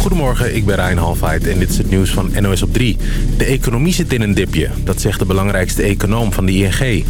Goedemorgen, ik ben Ryan Halfheid en dit is het nieuws van NOS op 3. De economie zit in een dipje, dat zegt de belangrijkste econoom van de ING.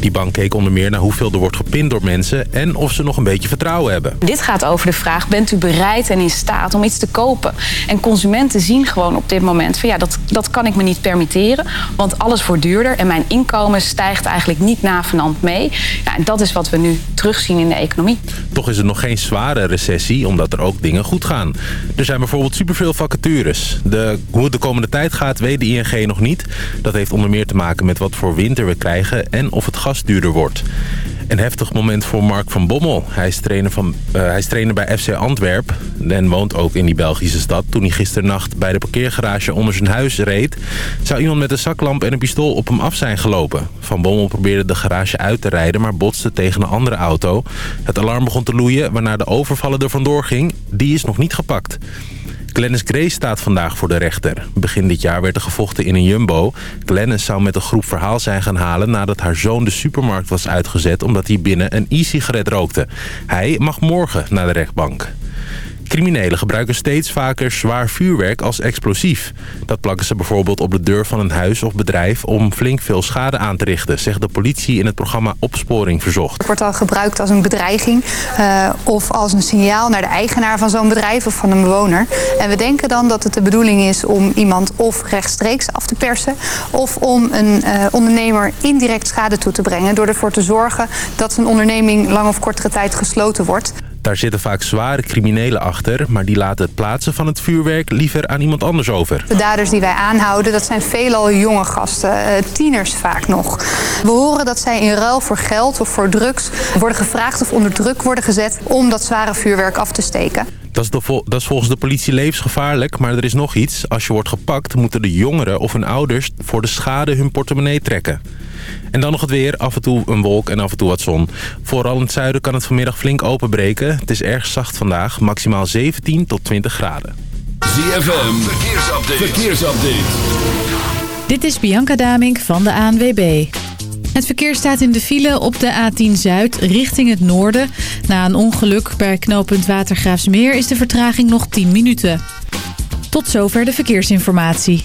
Die bank keek onder meer naar hoeveel er wordt gepind door mensen... en of ze nog een beetje vertrouwen hebben. Dit gaat over de vraag, bent u bereid en in staat om iets te kopen? En consumenten zien gewoon op dit moment van ja, dat, dat kan ik me niet permitteren... want alles wordt duurder en mijn inkomen stijgt eigenlijk niet navenant mee. Ja, en dat is wat we nu terugzien in de economie. Toch is het nog geen zware recessie, omdat er ook dingen goed gaan. Er zijn bijvoorbeeld superveel vacatures. De, hoe het de komende tijd gaat, weet de ING nog niet. Dat heeft onder meer te maken met wat voor winter we krijgen... en of het gas duurder wordt. Een heftig moment voor Mark van Bommel. Hij is trainer, van, uh, hij is trainer bij FC Antwerp en woont ook in die Belgische stad. Toen hij gisternacht bij de parkeergarage onder zijn huis reed... zou iemand met een zaklamp en een pistool op hem af zijn gelopen. Van Bommel probeerde de garage uit te rijden, maar botste tegen een andere auto. Het alarm begon te loeien, waarna de overvaller er vandoor ging. Die is nog niet gepakt. Glennis Grace staat vandaag voor de rechter. Begin dit jaar werd er gevochten in een jumbo. Glennis zou met een groep verhaal zijn gaan halen... nadat haar zoon de supermarkt was uitgezet... omdat hij binnen een e-sigaret rookte. Hij mag morgen naar de rechtbank. Criminelen gebruiken steeds vaker zwaar vuurwerk als explosief. Dat plakken ze bijvoorbeeld op de deur van een huis of bedrijf... om flink veel schade aan te richten, zegt de politie in het programma Opsporing Verzocht. Het wordt al gebruikt als een bedreiging uh, of als een signaal naar de eigenaar van zo'n bedrijf of van een bewoner. En we denken dan dat het de bedoeling is om iemand of rechtstreeks af te persen... of om een uh, ondernemer indirect schade toe te brengen... door ervoor te zorgen dat zijn onderneming lang of kortere tijd gesloten wordt. Daar zitten vaak zware criminelen achter... maar die laten het plaatsen van het vuurwerk liever aan iemand anders over. De daders die wij aanhouden, dat zijn veelal jonge gasten. Uh, tieners vaak nog. We horen dat zij in ruil voor geld of voor drugs... worden gevraagd of onder druk worden gezet... om dat zware vuurwerk af te steken. Dat is, de, dat is volgens de politie levensgevaarlijk, maar er is nog iets. Als je wordt gepakt, moeten de jongeren of hun ouders... voor de schade hun portemonnee trekken. En dan nog het weer. Af en toe een wolk en af en toe wat zon. Vooral in het zuiden kan het vanmiddag flink openbreken. Het is erg zacht vandaag. Maximaal 17 tot 20 graden. ZFM. Verkeersupdate. Verkeersupdate. Dit is Bianca Damink van de ANWB. Het verkeer staat in de file op de A10 Zuid richting het noorden. Na een ongeluk bij knooppunt Watergraafsmeer is de vertraging nog 10 minuten. Tot zover de verkeersinformatie.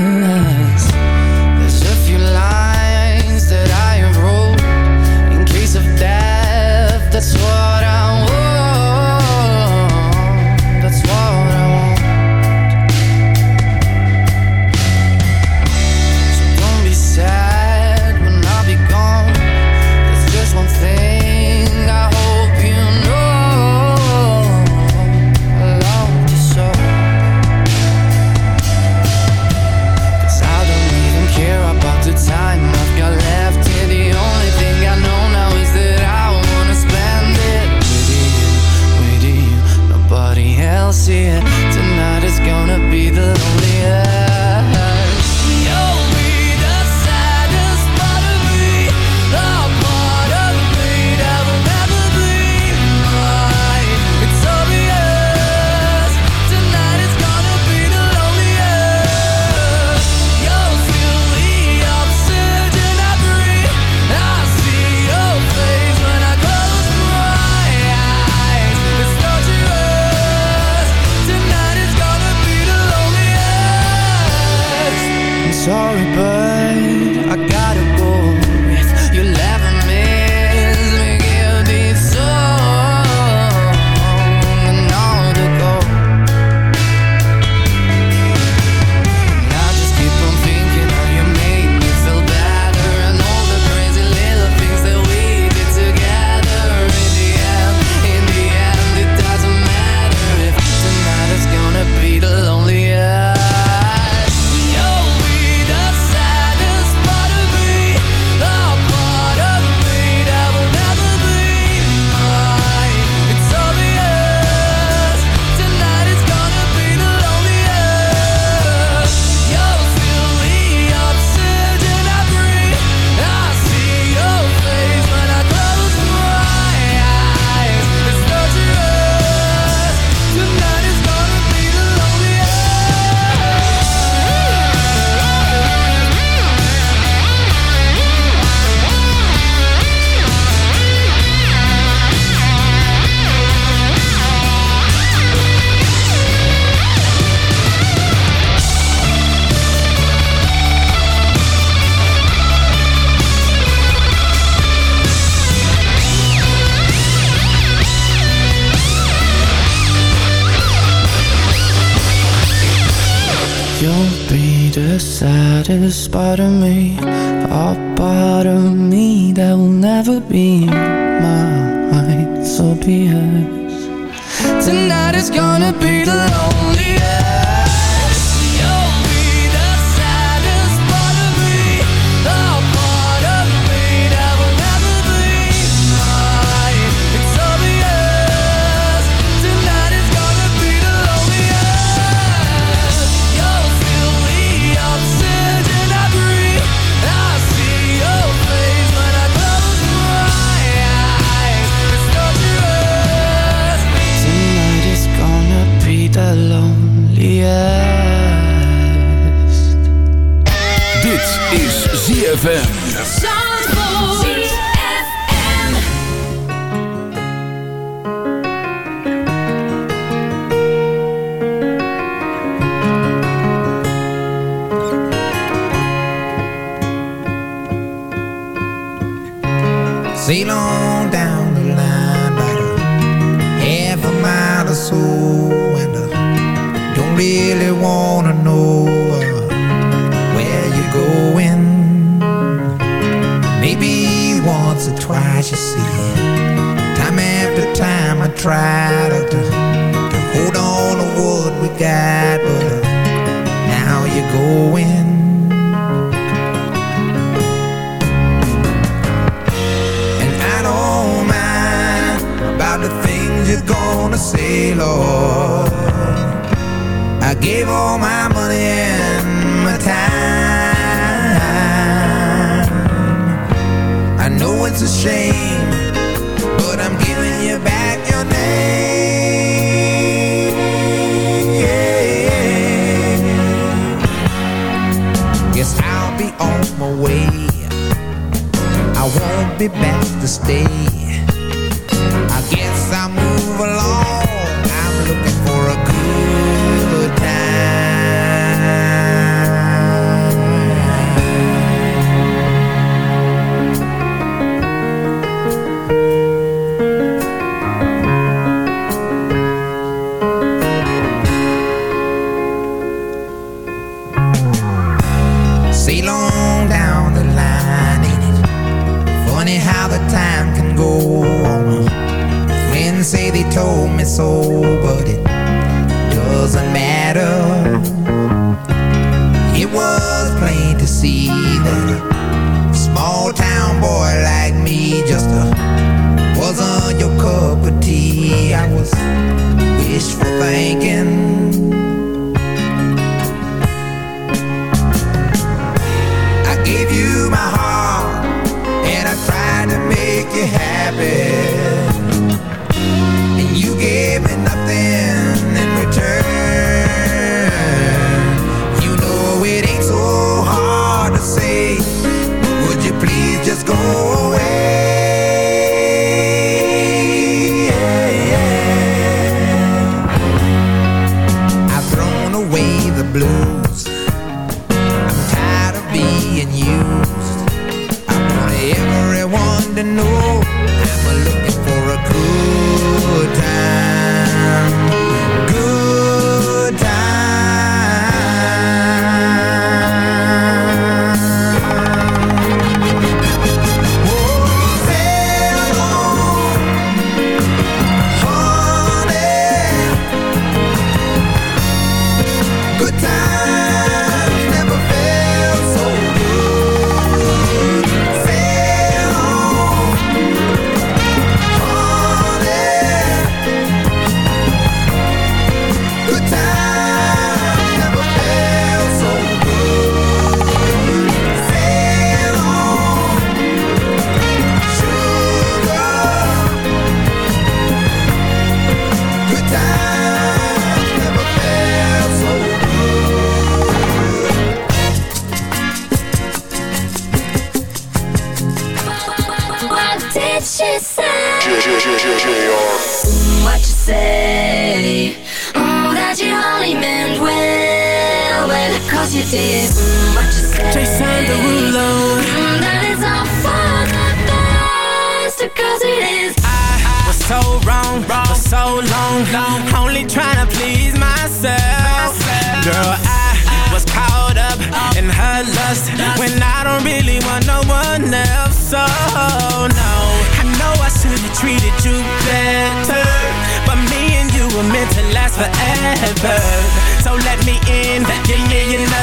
soul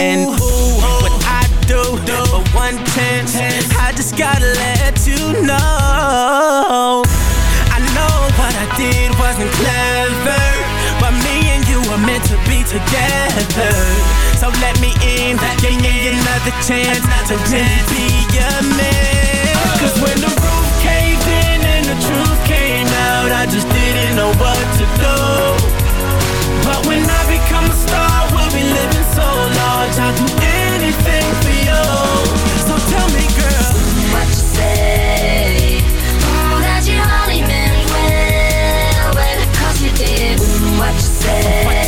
and ooh, what I do, do for one chance. I just gotta let you know. I know what I did wasn't clever, but me and you were meant to be together. So let me in, let give me, in. another chance another to really be your man. Oh. Cause when the roof caved in and the truth came out, I just didn't know what to do. But when I become a star large, I'd do anything for you. So tell me, girl, what you say? Mm, that you only meant well, well, cause you did. What you say? What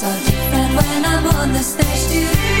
So different when I'm on the stage to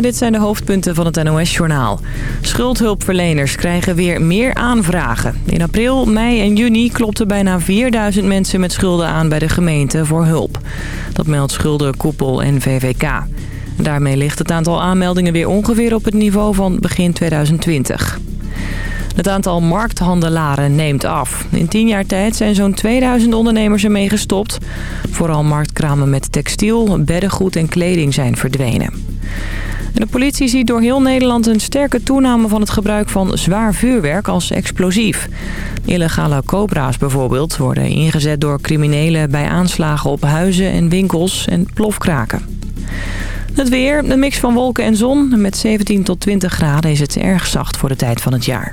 Dit zijn de hoofdpunten van het NOS-journaal. Schuldhulpverleners krijgen weer meer aanvragen. In april, mei en juni klopten bijna 4000 mensen met schulden aan bij de gemeente voor hulp. Dat meldt Schuldenkoepel en VVK. Daarmee ligt het aantal aanmeldingen weer ongeveer op het niveau van begin 2020. Het aantal markthandelaren neemt af. In tien jaar tijd zijn zo'n 2000 ondernemers ermee gestopt. Vooral marktkramen met textiel, beddengoed en kleding zijn verdwenen de politie ziet door heel Nederland een sterke toename van het gebruik van zwaar vuurwerk als explosief. Illegale cobra's bijvoorbeeld worden ingezet door criminelen bij aanslagen op huizen en winkels en plofkraken. Het weer, een mix van wolken en zon. Met 17 tot 20 graden is het erg zacht voor de tijd van het jaar.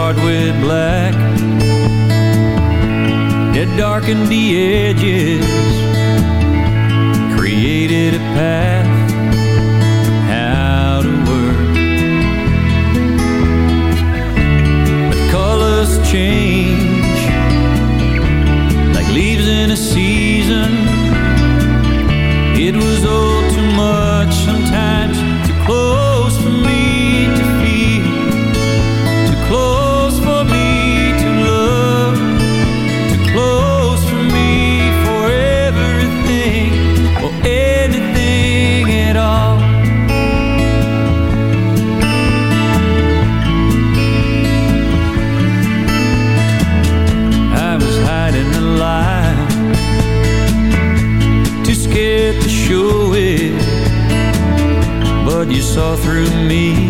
start with black. That darkened the edges Created a path How to work. But colors change Like leaves in a sea. through me.